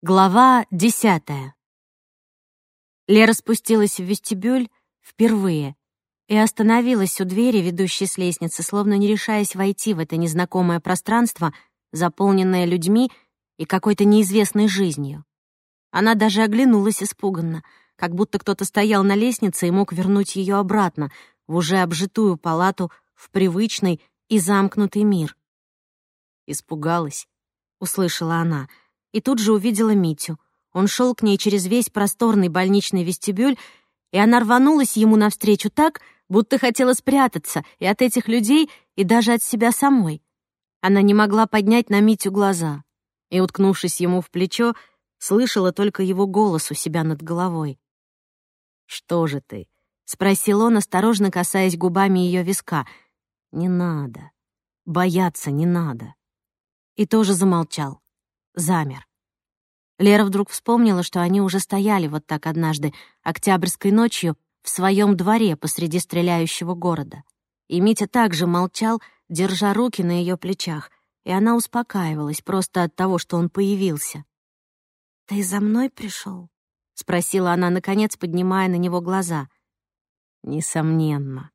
Глава десятая. Лера спустилась в вестибюль впервые и остановилась у двери, ведущей с лестницы, словно не решаясь войти в это незнакомое пространство, заполненное людьми и какой-то неизвестной жизнью. Она даже оглянулась испуганно, как будто кто-то стоял на лестнице и мог вернуть ее обратно в уже обжитую палату, в привычный и замкнутый мир. «Испугалась», — услышала она, — и тут же увидела Митю. Он шел к ней через весь просторный больничный вестибюль, и она рванулась ему навстречу так, будто хотела спрятаться и от этих людей, и даже от себя самой. Она не могла поднять на Митю глаза и, уткнувшись ему в плечо, слышала только его голос у себя над головой. «Что же ты?» — спросил он, осторожно касаясь губами ее виска. «Не надо. Бояться не надо». И тоже замолчал замер. Лера вдруг вспомнила, что они уже стояли вот так однажды, октябрьской ночью, в своем дворе посреди стреляющего города. И Митя также молчал, держа руки на ее плечах, и она успокаивалась просто от того, что он появился. «Ты за мной пришел? спросила она, наконец, поднимая на него глаза. «Несомненно».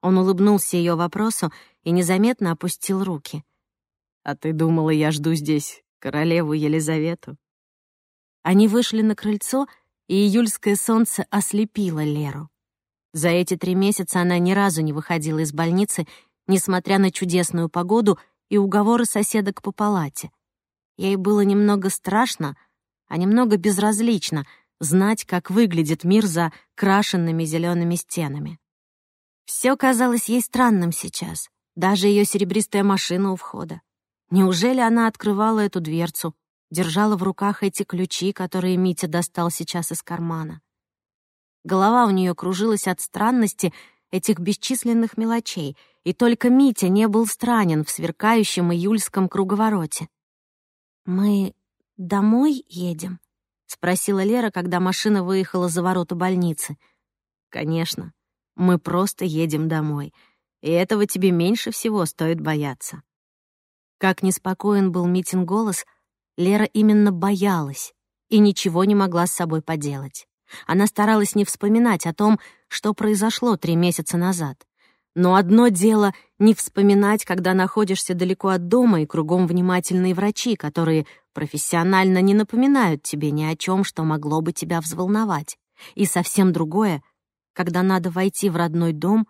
Он улыбнулся ее вопросу и незаметно опустил руки. «А ты думала, я жду здесь королеву Елизавету. Они вышли на крыльцо, и июльское солнце ослепило Леру. За эти три месяца она ни разу не выходила из больницы, несмотря на чудесную погоду и уговоры соседок по палате. Ей было немного страшно, а немного безразлично знать, как выглядит мир за крашенными зелеными стенами. Все казалось ей странным сейчас, даже ее серебристая машина у входа. Неужели она открывала эту дверцу, держала в руках эти ключи, которые Митя достал сейчас из кармана? Голова у нее кружилась от странности этих бесчисленных мелочей, и только Митя не был странен в сверкающем июльском круговороте. «Мы домой едем?» — спросила Лера, когда машина выехала за ворота больницы. «Конечно. Мы просто едем домой, и этого тебе меньше всего стоит бояться». Как неспокоен был Митин голос, Лера именно боялась и ничего не могла с собой поделать. Она старалась не вспоминать о том, что произошло три месяца назад. Но одно дело не вспоминать, когда находишься далеко от дома и кругом внимательные врачи, которые профессионально не напоминают тебе ни о чем, что могло бы тебя взволновать. И совсем другое, когда надо войти в родной дом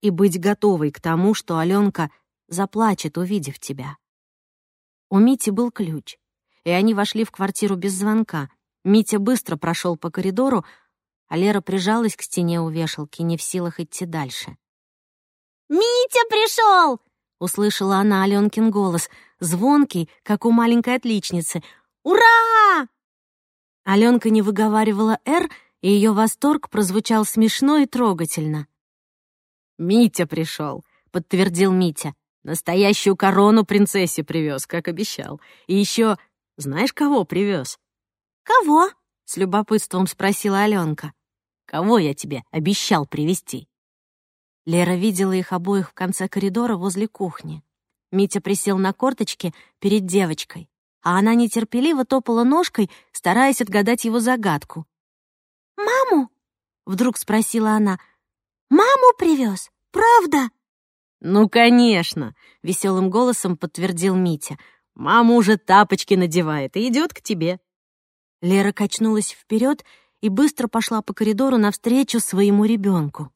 и быть готовой к тому, что Аленка заплачет, увидев тебя. У Мити был ключ, и они вошли в квартиру без звонка. Митя быстро прошел по коридору, а Лера прижалась к стене у вешалки, не в силах идти дальше. «Митя пришел!» — услышала она Аленкин голос, звонкий, как у маленькой отличницы. «Ура!» Аленка не выговаривала «Р», и ее восторг прозвучал смешно и трогательно. «Митя пришел», — подтвердил Митя. Настоящую корону принцессе привез, как обещал. И еще, знаешь, кого привез? Кого? С любопытством спросила Аленка. Кого я тебе обещал привести? Лера видела их обоих в конце коридора возле кухни. Митя присел на корточки перед девочкой, а она нетерпеливо топала ножкой, стараясь отгадать его загадку. «Маму?» — вдруг спросила она. «Маму привез? Правда?» «Ну, конечно!» — веселым голосом подтвердил Митя. «Мама уже тапочки надевает и идет к тебе». Лера качнулась вперед и быстро пошла по коридору навстречу своему ребенку.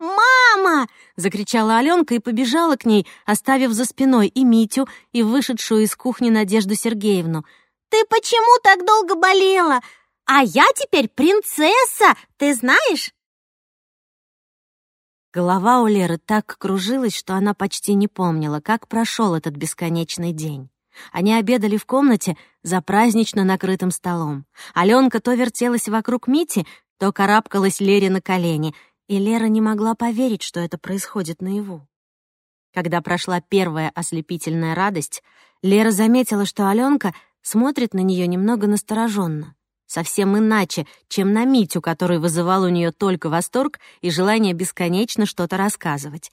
«Мама!» — закричала Аленка и побежала к ней, оставив за спиной и Митю, и вышедшую из кухни Надежду Сергеевну. «Ты почему так долго болела? А я теперь принцесса, ты знаешь?» Голова у Леры так кружилась, что она почти не помнила, как прошел этот бесконечный день. Они обедали в комнате за празднично накрытым столом. Аленка то вертелась вокруг Мити, то карабкалась Лере на колени, и Лера не могла поверить, что это происходит наяву. Когда прошла первая ослепительная радость, Лера заметила, что Аленка смотрит на нее немного настороженно совсем иначе, чем на Митю, который вызывал у нее только восторг и желание бесконечно что-то рассказывать.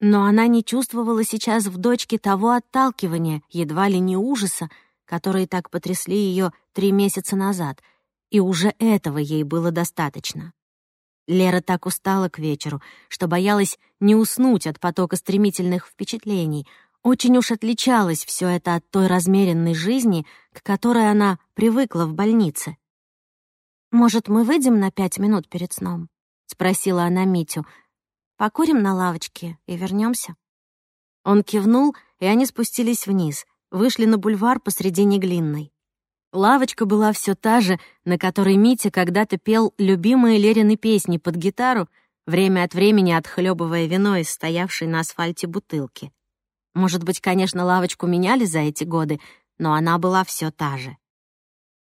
Но она не чувствовала сейчас в дочке того отталкивания, едва ли не ужаса, которые так потрясли ее три месяца назад, и уже этого ей было достаточно. Лера так устала к вечеру, что боялась не уснуть от потока стремительных впечатлений. Очень уж отличалось все это от той размеренной жизни, к которой она привыкла в больнице. «Может, мы выйдем на пять минут перед сном?» — спросила она Митю. «Покурим на лавочке и вернемся. Он кивнул, и они спустились вниз, вышли на бульвар посредине Глинной. Лавочка была все та же, на которой Митя когда-то пел любимые Лерины песни под гитару, время от времени отхлебывая вино из стоявшей на асфальте бутылки. Может быть, конечно, лавочку меняли за эти годы, но она была все та же.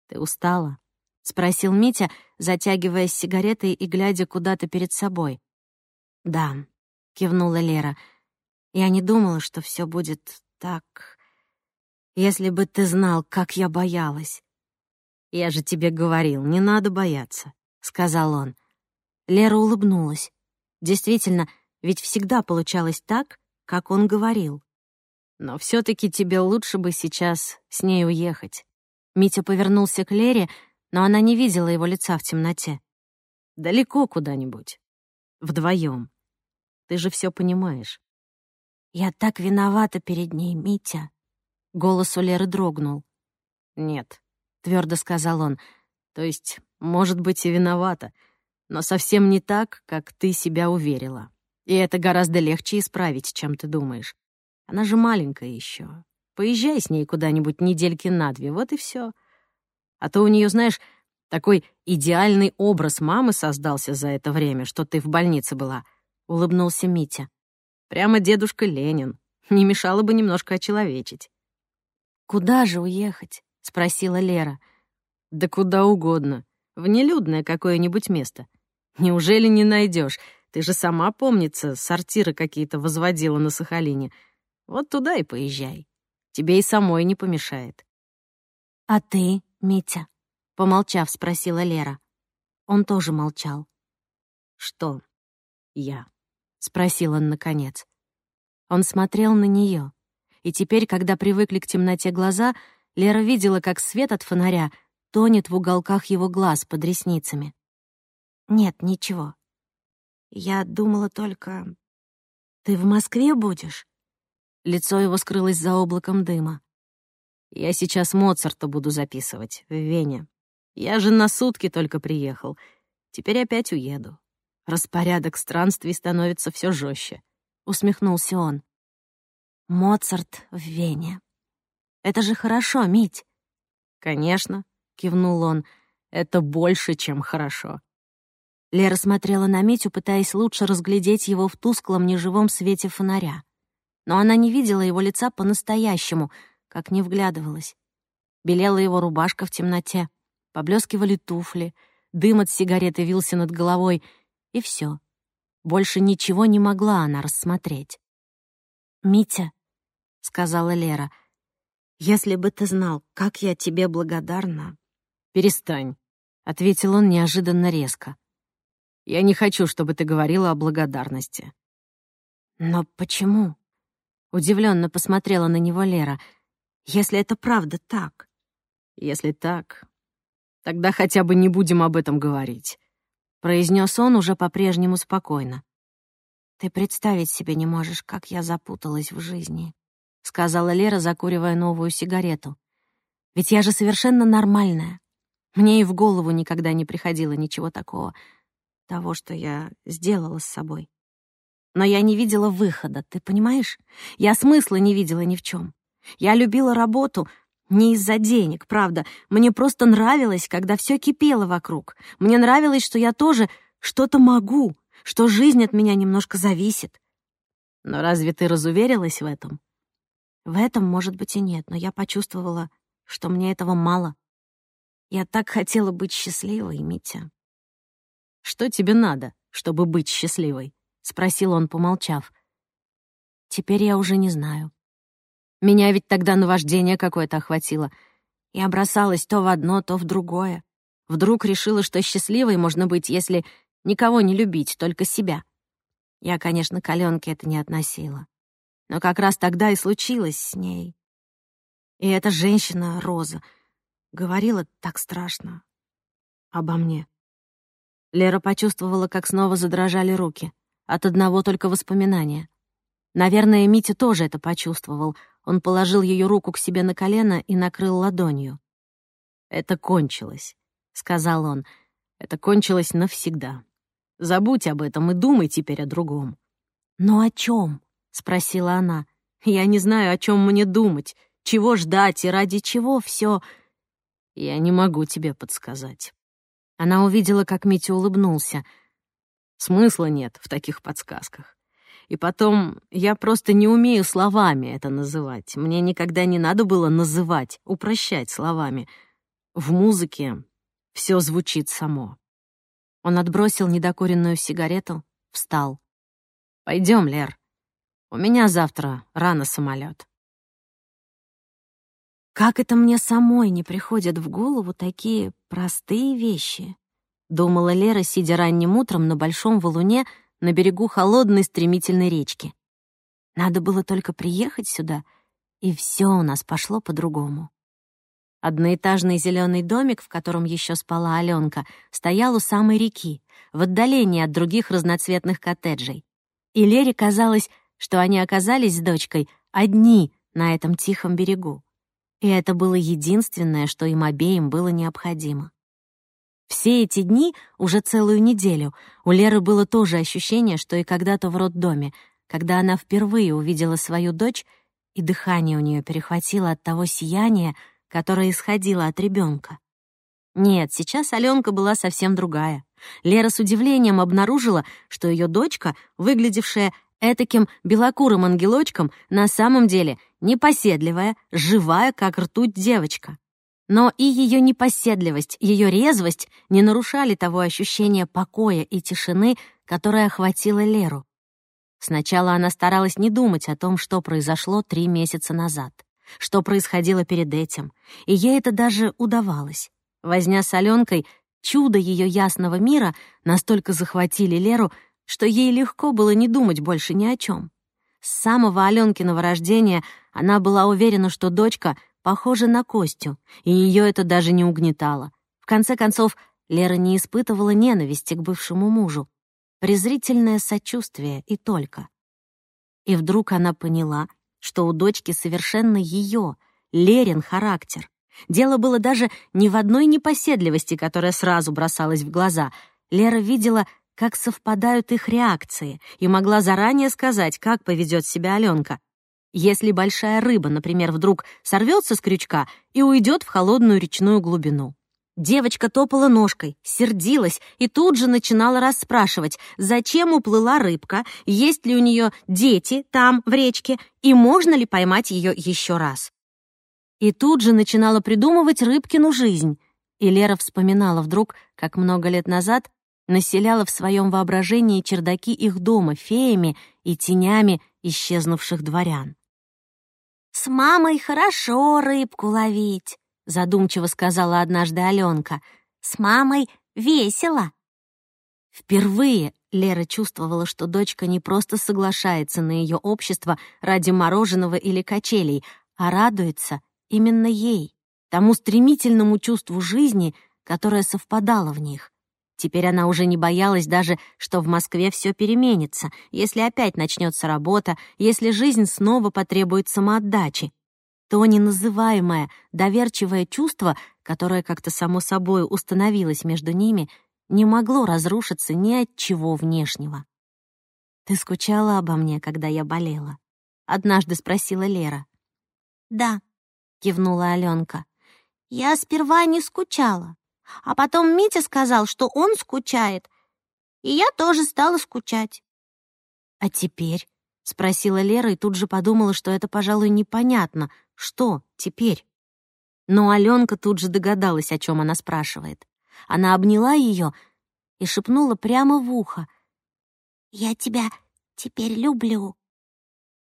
«Ты устала?» — спросил Митя, затягиваясь сигаретой и глядя куда-то перед собой. «Да», — кивнула Лера, — «я не думала, что все будет так...» Если бы ты знал, как я боялась. Я же тебе говорил, не надо бояться, сказал он. Лера улыбнулась. Действительно, ведь всегда получалось так, как он говорил. Но все таки тебе лучше бы сейчас с ней уехать. Митя повернулся к Лере, но она не видела его лица в темноте. Далеко куда-нибудь. Вдвоем. Ты же все понимаешь. Я так виновата перед ней, Митя. Голос у Леры дрогнул. «Нет», — твердо сказал он, — «то есть, может быть, и виновата, но совсем не так, как ты себя уверила. И это гораздо легче исправить, чем ты думаешь. Она же маленькая еще. Поезжай с ней куда-нибудь недельки на две, вот и все. А то у нее, знаешь, такой идеальный образ мамы создался за это время, что ты в больнице была», — улыбнулся Митя. «Прямо дедушка Ленин. Не мешало бы немножко очеловечить». «Куда же уехать?» — спросила Лера. «Да куда угодно. В нелюдное какое-нибудь место. Неужели не найдешь? Ты же сама, помнится, сортиры какие-то возводила на Сахалине. Вот туда и поезжай. Тебе и самой не помешает». «А ты, Митя?» — помолчав, спросила Лера. Он тоже молчал. «Что я?» — спросил он наконец. Он смотрел на нее и теперь, когда привыкли к темноте глаза, Лера видела, как свет от фонаря тонет в уголках его глаз под ресницами. «Нет, ничего. Я думала только... Ты в Москве будешь?» Лицо его скрылось за облаком дыма. «Я сейчас Моцарта буду записывать, в Вене. Я же на сутки только приехал. Теперь опять уеду. Распорядок странствий становится все жестче. усмехнулся он. Моцарт в Вене. Это же хорошо, Мить. Конечно, кивнул он. Это больше, чем хорошо. Лера смотрела на Митю, пытаясь лучше разглядеть его в тусклом неживом свете фонаря. Но она не видела его лица по-настоящему, как не вглядывалась. Белела его рубашка в темноте, поблескивали туфли, дым от сигареты вился над головой, и все. Больше ничего не могла она рассмотреть. «Митя», — сказала Лера, — «если бы ты знал, как я тебе благодарна...» «Перестань», — ответил он неожиданно резко. «Я не хочу, чтобы ты говорила о благодарности». «Но почему?» — удивленно посмотрела на него Лера. «Если это правда так?» «Если так, тогда хотя бы не будем об этом говорить», — произнес он уже по-прежнему спокойно. «Ты представить себе не можешь, как я запуталась в жизни», — сказала Лера, закуривая новую сигарету. «Ведь я же совершенно нормальная. Мне и в голову никогда не приходило ничего такого, того, что я сделала с собой. Но я не видела выхода, ты понимаешь? Я смысла не видела ни в чем. Я любила работу не из-за денег, правда. Мне просто нравилось, когда все кипело вокруг. Мне нравилось, что я тоже что-то могу, что жизнь от меня немножко зависит. Но разве ты разуверилась в этом? В этом, может быть, и нет, но я почувствовала, что мне этого мало. Я так хотела быть счастливой, Митя. «Что тебе надо, чтобы быть счастливой?» — спросил он, помолчав. «Теперь я уже не знаю. Меня ведь тогда наваждение какое-то охватило. Я бросалась то в одно, то в другое. Вдруг решила, что счастливой можно быть, если Никого не любить, только себя. Я, конечно, к Аленке это не относила. Но как раз тогда и случилось с ней. И эта женщина, Роза, говорила так страшно. Обо мне. Лера почувствовала, как снова задрожали руки. От одного только воспоминания. Наверное, Митя тоже это почувствовал. Он положил ее руку к себе на колено и накрыл ладонью. «Это кончилось», — сказал он. «Это кончилось навсегда. Забудь об этом и думай теперь о другом». «Но о чем? спросила она. «Я не знаю, о чем мне думать, чего ждать и ради чего все. Я не могу тебе подсказать». Она увидела, как Митя улыбнулся. Смысла нет в таких подсказках. И потом, я просто не умею словами это называть. Мне никогда не надо было называть, упрощать словами. В музыке все звучит само. Он отбросил недокуренную сигарету, встал. Пойдем, Лер. У меня завтра рано самолет. Как это мне самой не приходят в голову такие простые вещи? Думала Лера, сидя ранним утром на большом валуне на берегу холодной стремительной речки. Надо было только приехать сюда, и все у нас пошло по-другому. Одноэтажный зеленый домик, в котором еще спала Аленка, стоял у самой реки, в отдалении от других разноцветных коттеджей. И Лере казалось, что они оказались с дочкой одни на этом тихом берегу и это было единственное, что им обеим было необходимо. Все эти дни, уже целую неделю, у Леры было то же ощущение, что и когда-то в роддоме, когда она впервые увидела свою дочь, и дыхание у нее перехватило от того сияния, которое исходило от ребенка. Нет, сейчас Аленка была совсем другая. Лера с удивлением обнаружила, что ее дочка, выглядевшая этаким белокурым ангелочком, на самом деле непоседливая, живая, как ртуть девочка. Но и ее непоседливость, ее резвость не нарушали того ощущения покоя и тишины, которое охватило Леру. Сначала она старалась не думать о том, что произошло три месяца назад, что происходило перед этим, и ей это даже удавалось. Возня с Аленкой, чудо ее ясного мира настолько захватили Леру, что ей легко было не думать больше ни о чем. С самого Аленкиного рождения она была уверена, что дочка похожа на Костю, и ее это даже не угнетало. В конце концов, Лера не испытывала ненависти к бывшему мужу, презрительное сочувствие и только. И вдруг она поняла, что у дочки совершенно ее, Лерин характер. Дело было даже не в одной непоседливости, которая сразу бросалась в глаза. Лера видела как совпадают их реакции, и могла заранее сказать, как поведет себя Аленка. Если большая рыба, например, вдруг сорвется с крючка и уйдет в холодную речную глубину. Девочка топала ножкой, сердилась и тут же начинала расспрашивать, зачем уплыла рыбка, есть ли у нее дети там, в речке, и можно ли поймать ее еще раз. И тут же начинала придумывать рыбкину жизнь. И Лера вспоминала вдруг, как много лет назад населяла в своем воображении чердаки их дома феями и тенями исчезнувших дворян. «С мамой хорошо рыбку ловить», — задумчиво сказала однажды Аленка. «С мамой весело». Впервые Лера чувствовала, что дочка не просто соглашается на ее общество ради мороженого или качелей, а радуется именно ей, тому стремительному чувству жизни, которое совпадало в них. Теперь она уже не боялась даже, что в Москве все переменится, если опять начнется работа, если жизнь снова потребует самоотдачи. То неназываемое, доверчивое чувство, которое как-то само собой установилось между ними, не могло разрушиться ни от чего внешнего. «Ты скучала обо мне, когда я болела?» — однажды спросила Лера. «Да», — кивнула Аленка. «Я сперва не скучала, а потом Митя сказал, что он скучает, и я тоже стала скучать. «А теперь?» — спросила Лера и тут же подумала, что это, пожалуй, непонятно. Что теперь? Но Аленка тут же догадалась, о чем она спрашивает. Она обняла ее и шепнула прямо в ухо. «Я тебя теперь люблю».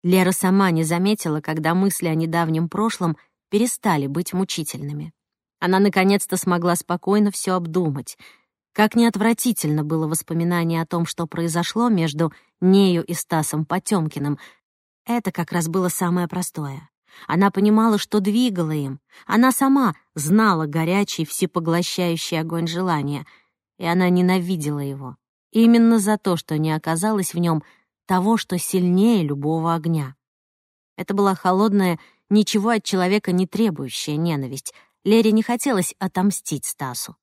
Лера сама не заметила, когда мысли о недавнем прошлом перестали быть мучительными. Она наконец-то смогла спокойно все обдумать. Как неотвратительно было воспоминание о том, что произошло между нею и Стасом Потемкиным. Это как раз было самое простое. Она понимала, что двигала им. Она сама знала горячий, всепоглощающий огонь желания, и она ненавидела его. Именно за то, что не оказалось в нем того, что сильнее любого огня. Это была холодная, ничего от человека не требующая ненависть. Лере не хотелось отомстить Стасу.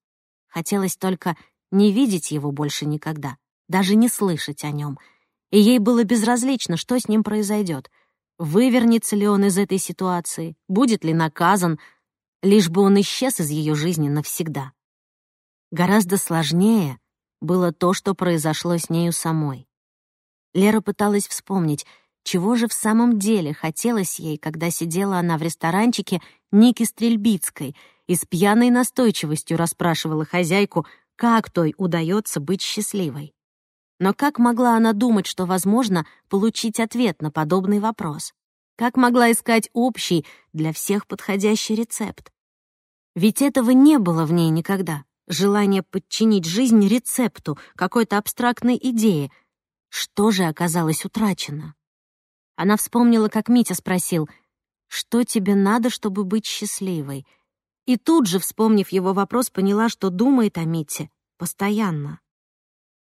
Хотелось только не видеть его больше никогда, даже не слышать о нем. И ей было безразлично, что с ним произойдет. Вывернется ли он из этой ситуации, будет ли наказан, лишь бы он исчез из ее жизни навсегда. Гораздо сложнее было то, что произошло с нею самой. Лера пыталась вспомнить, чего же в самом деле хотелось ей, когда сидела она в ресторанчике Ники Стрельбицкой и с пьяной настойчивостью расспрашивала хозяйку, как той удается быть счастливой. Но как могла она думать, что возможно получить ответ на подобный вопрос? Как могла искать общий для всех подходящий рецепт? Ведь этого не было в ней никогда. Желание подчинить жизнь рецепту, какой-то абстрактной идее. Что же оказалось утрачено? Она вспомнила, как Митя спросил, «Что тебе надо, чтобы быть счастливой?» И тут же, вспомнив его вопрос, поняла, что думает о Мите постоянно.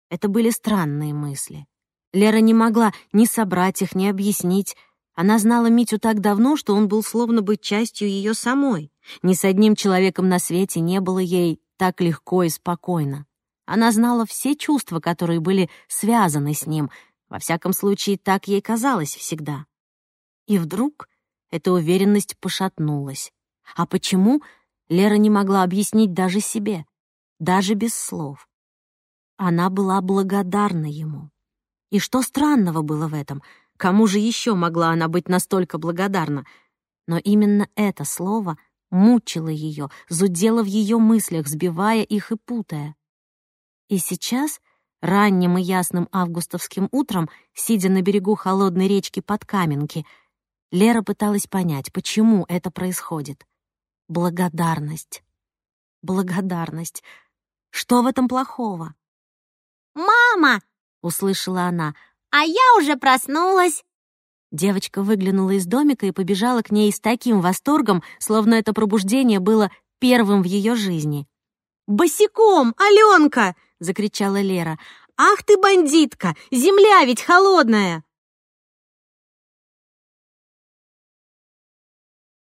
Это были странные мысли. Лера не могла ни собрать их, ни объяснить. Она знала Митю так давно, что он был словно бы частью ее самой. Ни с одним человеком на свете не было ей так легко и спокойно. Она знала все чувства, которые были связаны с ним, во всяком случае, так ей казалось всегда. И вдруг эта уверенность пошатнулась. А почему, Лера не могла объяснить даже себе, даже без слов. Она была благодарна ему. И что странного было в этом? Кому же еще могла она быть настолько благодарна? Но именно это слово мучило ее, зудело в ее мыслях, сбивая их и путая. И сейчас Ранним и ясным августовским утром, сидя на берегу холодной речки под Каменки, Лера пыталась понять, почему это происходит. Благодарность. Благодарность. Что в этом плохого? «Мама!» — услышала она. «А я уже проснулась!» Девочка выглянула из домика и побежала к ней с таким восторгом, словно это пробуждение было первым в ее жизни. «Босиком, Аленка!» — закричала Лера. «Ах ты бандитка! Земля ведь холодная!»